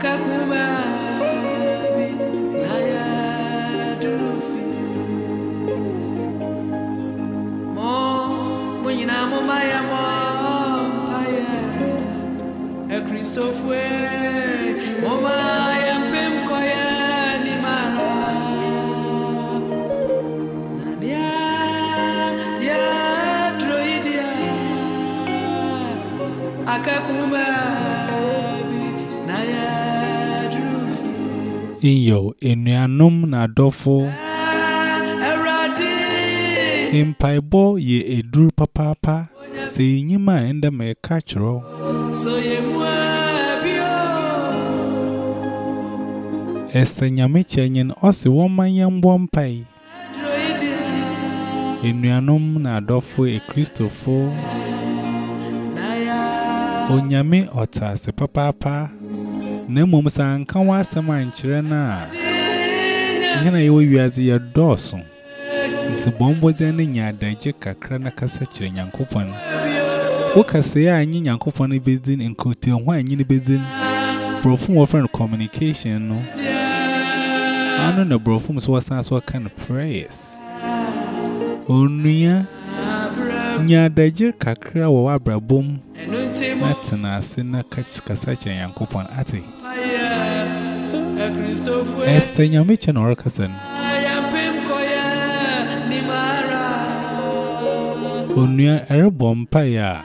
Christophe, iyo enuanum na adofo impaibo ye eduru papapa se inyima enda me kachro ese nyame chenyen ose womanya mbo mpai enuanum na adofo e onyame otase papapa Na mmom sɛ anka w'asɛm ankyerɛ no a, ihe na yɛwɔ wiadze yɛ dɔɔso. Nti bɔmbɔdzen ne nya adagye kakra na kasa kyerɛ Nyankopɔn. Wokasɛe a nye Nyankopɔn bedzin nkotiahu a nye bedzin. Brɔfo wɔfrɛ no communication no. Ano na brɔfo so wɔsan so wɔka no prayers. Onua nya adagye kakra wɔ w'abrabom enunti na tena ase na ka- kasa kyerɛ Nyankopɔn ate. Ɛsɛ nyame kyɛ na ɔrekasa no. Onua ɛrebɔ mpae a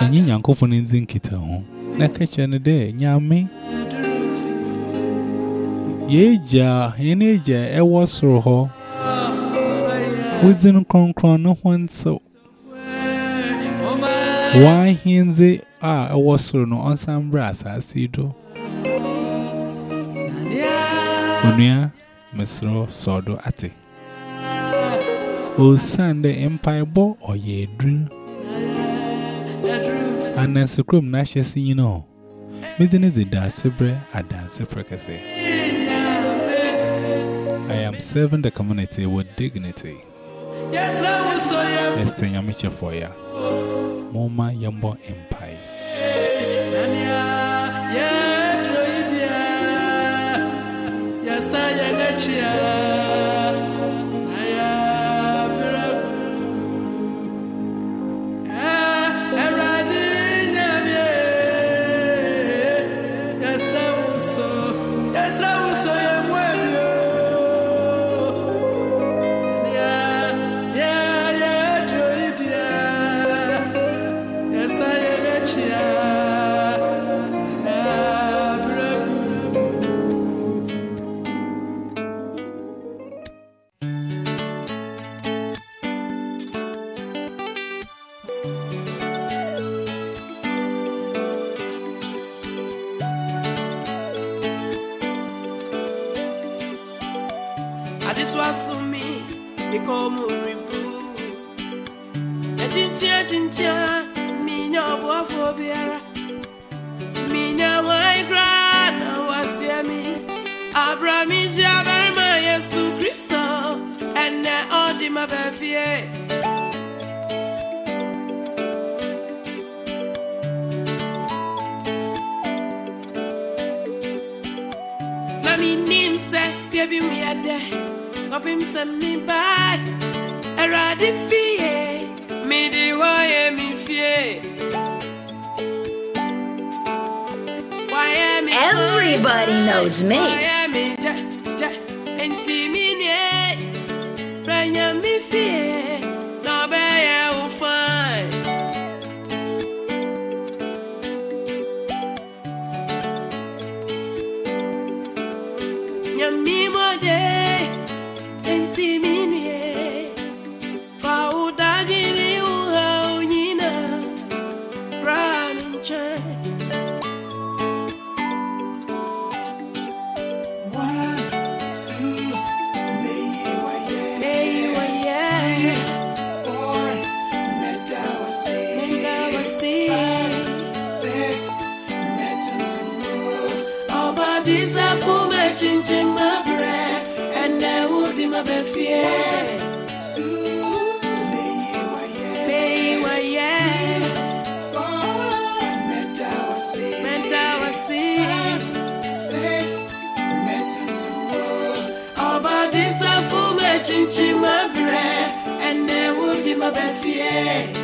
ɛnye nyankopɔn no ndzi nkita ho. Na ka kyerɛ no dɛ nyame yɛagya yɛn agya ɛwɔ soro hɔ Within Cronkron, no one so. Why Hinze? Ah, I was so no on some brass, I see do. Unia, Mr. Sodo Ati. O Sunday Empire Ball or ye drew. And as a crumb, Nashes, you know. Missing is a dancer, a dancer. I am serving the community with dignity. Esther Nyamiche for ya. Moma Yambo Empire. Nia ya droidia. Yes, I gachia. Aya kyinkyia menya ɔboafoɔ biara menya wan koraa na wasoa me. Abra menhyia barima yesu kristo ɛnɛ ɔde ma baafie na mennim sɛ bia bi meyɛ dɛ kɔpem sɛ mebae awurade fie mede hɔ yɛ fie. Wayɛ me fine, Everybody knows me. wayɛ me gya, gya, enti me nue, bra Nyame fie, eating my bread, and they will give my bed.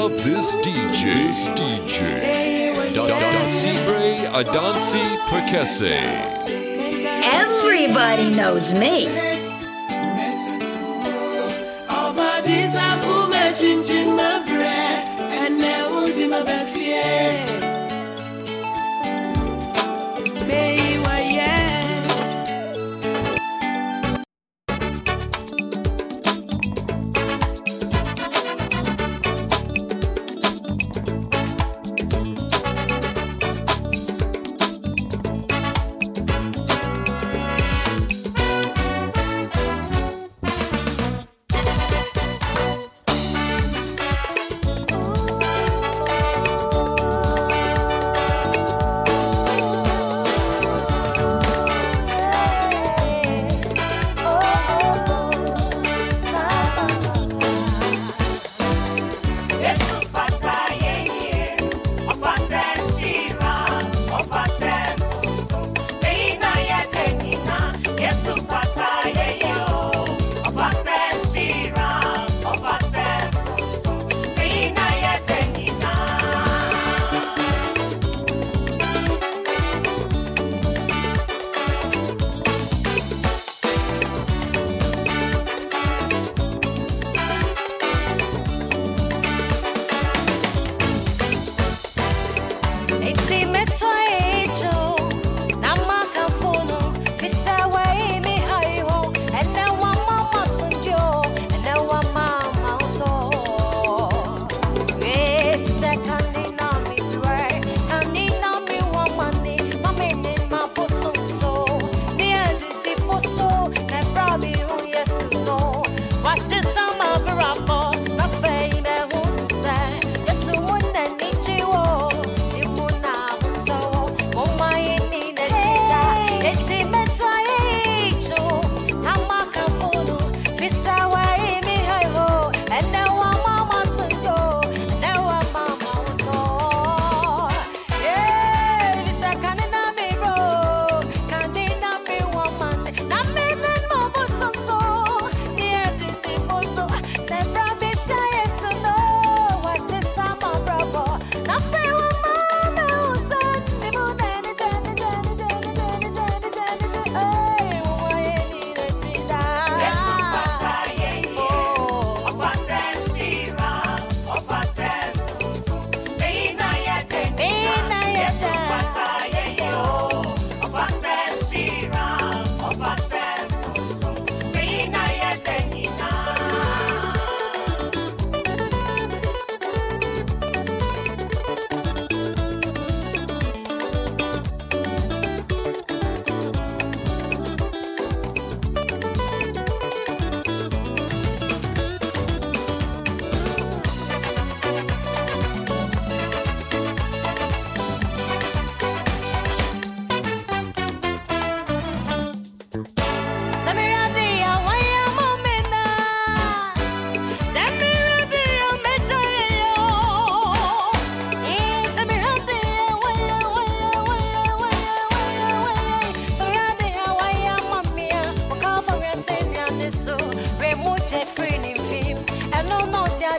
love this DJ. This DJ. Da Dacibre Adansi Perkese. Everybody knows me.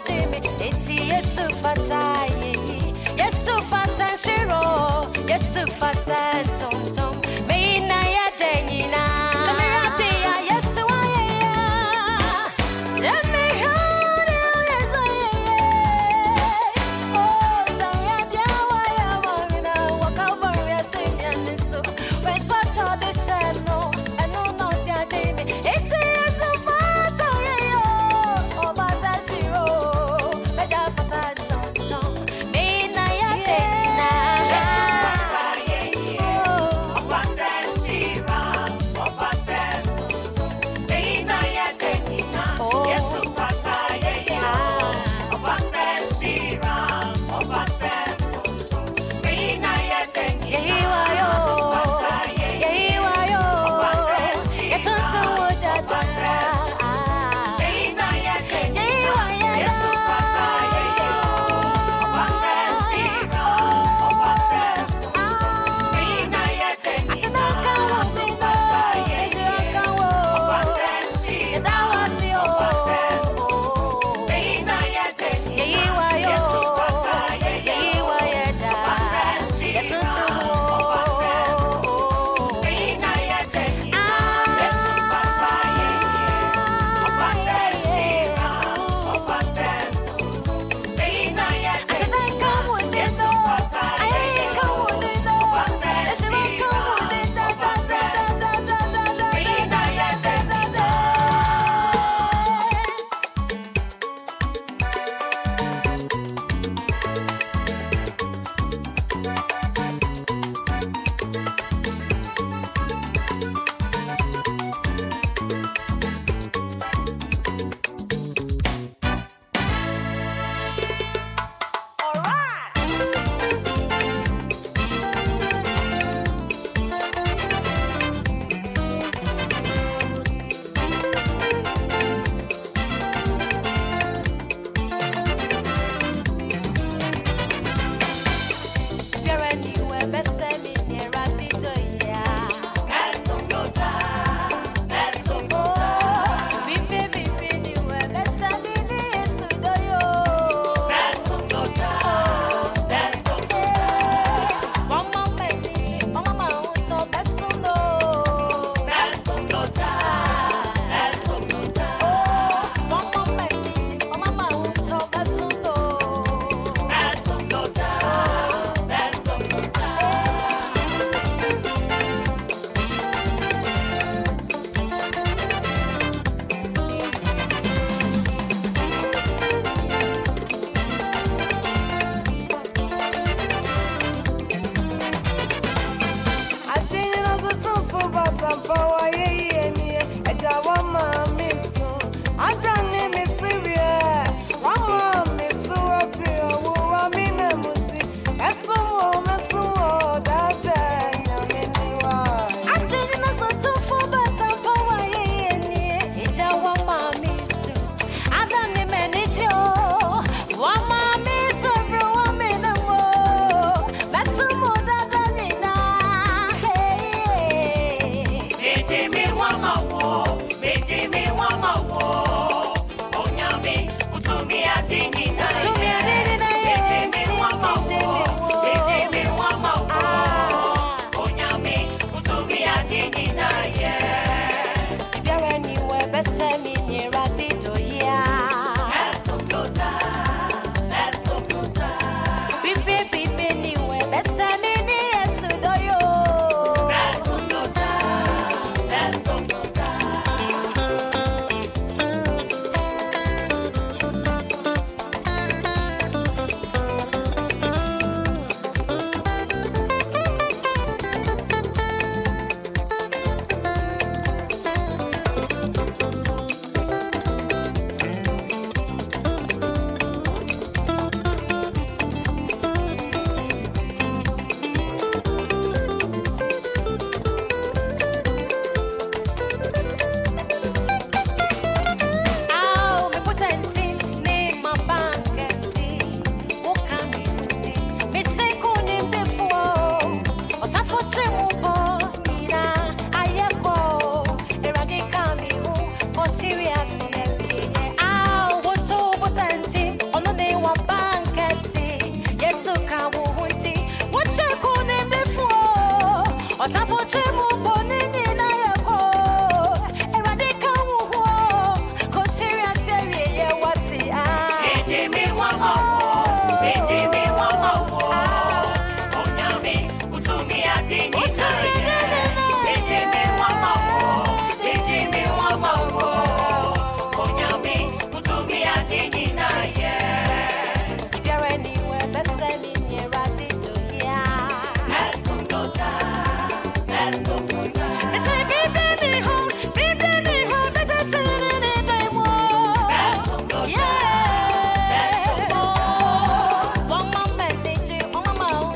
Dimi eti yesu fata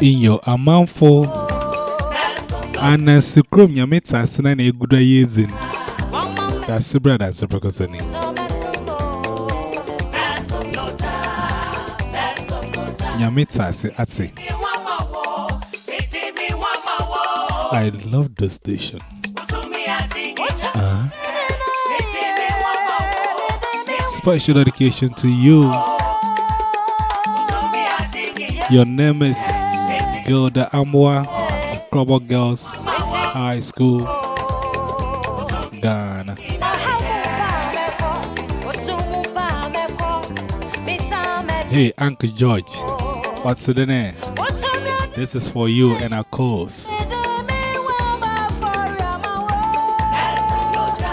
in your amountful. And as you crom your mates are sending a good years That's the brother, that's the precaution. Yamita say ati. I love the station. Uh, special dedication to you. Your name is Gilda Amwa Global Girls High School, Ghana. Hey, Uncle George, what's the name? This is for you and our course.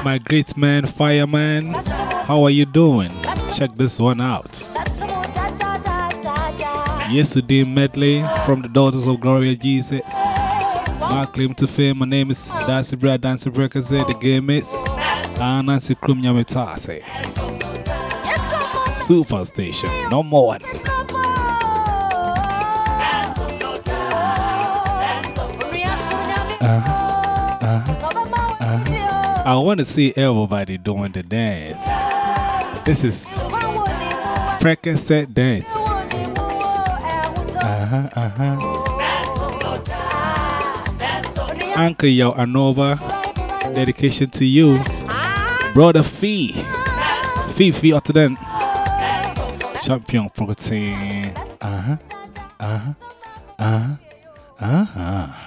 My great man, fireman, how are you doing? Check this one out. Yesterday medley from the Daughters of Glorious Jesus. My claim to fame, my name is Dancy Brad Dancy Breaker, say the game is Nancy Krum Yamitase. Superstation, no more. Uh, uh, uh. I want to see everybody doing the dance. This is Precaset dance. Uh huh, uh huh. Uncle Yo Anova, dedication to you. Brother Fee. Fee Fee Ottaden. Champion protein. Uh huh, uh huh, uh huh, uh huh.